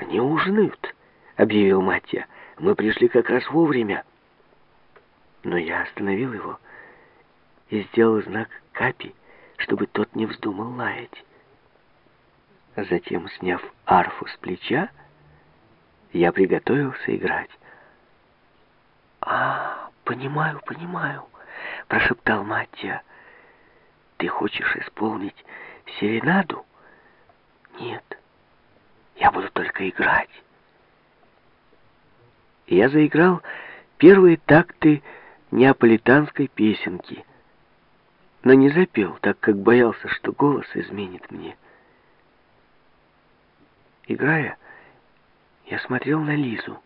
«Они ужинают», — объявил Маттия. «Мы пришли как раз вовремя». Но я остановил его и сделал знак Капи, чтобы тот не вздумал лаять. Затем, сняв арфу с плеча, я приготовился играть. «А, понимаю, понимаю», — прошептал Маттия. «Ты хочешь исполнить серенаду?» Только играть». Я заиграл первые такты неаполитанской песенки, но не запел, так как боялся, что голос изменит мне. Играя, я смотрел на Лизу.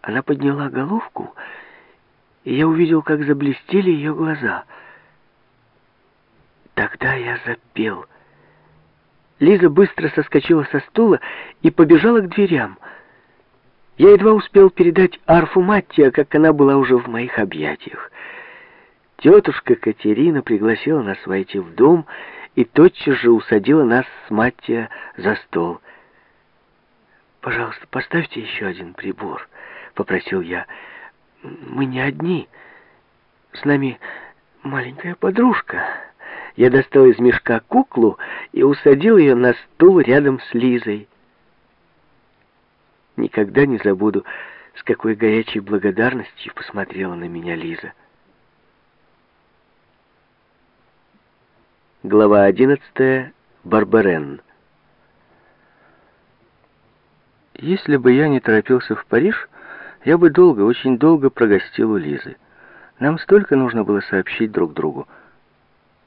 Она подняла головку, и я увидел, как заблестели ее глаза. Тогда я запел. Лиза быстро соскочила со стула и побежала к дверям. Я едва успел передать арфу Маттия, как она была уже в моих объятиях. Тетушка Катерина пригласила нас войти в дом и тотчас же усадила нас с Маттия за стол. «Пожалуйста, поставьте еще один прибор», — попросил я. «Мы не одни. С нами маленькая подружка». Я достал из мешка куклу и усадил ее на стул рядом с Лизой. Никогда не забуду, с какой горячей благодарностью посмотрела на меня Лиза. Глава 11. Барбарен. Если бы я не торопился в Париж, я бы долго, очень долго прогостил у Лизы. Нам столько нужно было сообщить друг другу.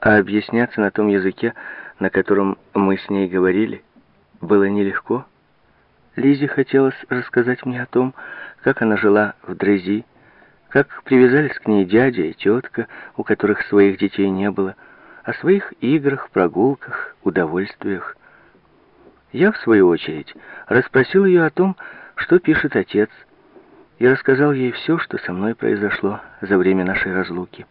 А объясняться на том языке, на котором мы с ней говорили, было нелегко. Лизе хотелось рассказать мне о том, как она жила в Дрези, как привязались к ней дядя и тетка, у которых своих детей не было, о своих играх, прогулках, удовольствиях. Я, в свою очередь, расспросил ее о том, что пишет отец, и рассказал ей все, что со мной произошло за время нашей разлуки.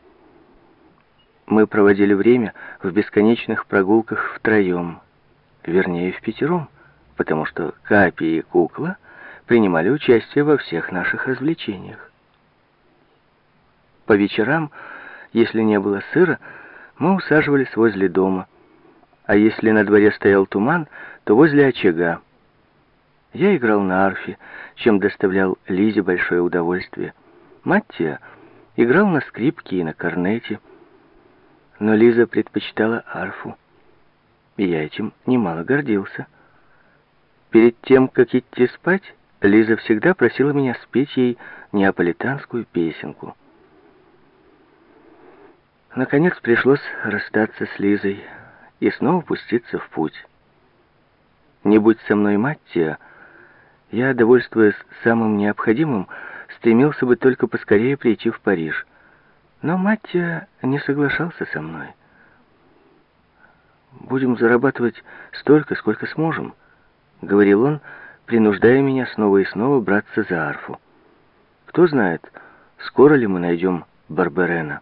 Мы проводили время в бесконечных прогулках втроем, вернее, в пятером, потому что Капи и Кукла принимали участие во всех наших развлечениях. По вечерам, если не было сыра, мы усаживались возле дома, а если на дворе стоял туман, то возле очага. Я играл на арфе, чем доставлял Лизе большое удовольствие. Маттия играл на скрипке и на корнете, но Лиза предпочитала арфу, и я этим немало гордился. Перед тем, как идти спать, Лиза всегда просила меня спеть ей неаполитанскую песенку — Наконец пришлось расстаться с Лизой и снова пуститься в путь. Не будь со мной Маттия, я, довольствуясь самым необходимым, стремился бы только поскорее прийти в Париж. Но Маттия не соглашался со мной. «Будем зарабатывать столько, сколько сможем», — говорил он, принуждая меня снова и снова браться за арфу. «Кто знает, скоро ли мы найдем Барберена».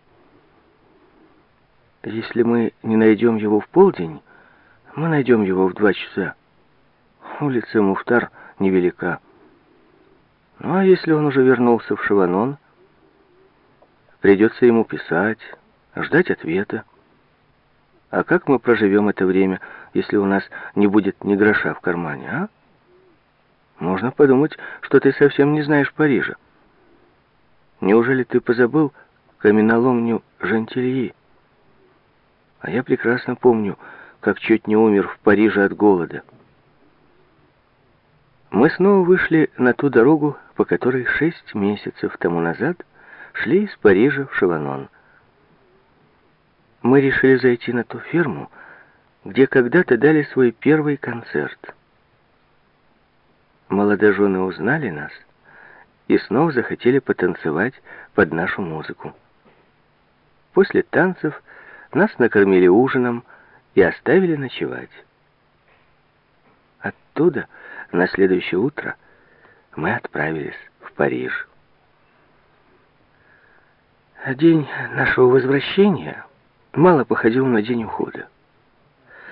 Если мы не найдем его в полдень, мы найдем его в два часа. Улица Муфтар невелика. Ну, а если он уже вернулся в Шаванон, придется ему писать, ждать ответа. А как мы проживем это время, если у нас не будет ни гроша в кармане, а? Можно подумать, что ты совсем не знаешь Парижа. Неужели ты позабыл каменоломню Жантильи? А я прекрасно помню, как чуть не умер в Париже от голода. Мы снова вышли на ту дорогу, по которой шесть месяцев тому назад шли из Парижа в Шаванон. Мы решили зайти на ту ферму, где когда-то дали свой первый концерт. Молодожены узнали нас и снова захотели потанцевать под нашу музыку. После танцев нас накормили ужином и оставили ночевать. Оттуда на следующее утро мы отправились в Париж. День нашего возвращения мало походил на день ухода.